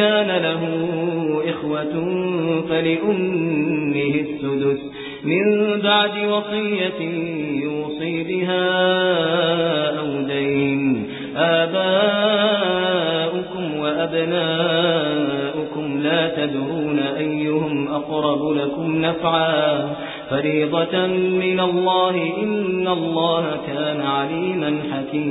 كان له إخوة فلأمه السدس من بعد وصية يوصي بها أو دين آباؤكم وأبناؤكم لا تدرون أيهم أقرب لكم نفعا. فريضة من الله إن الله كان عليما حكيما.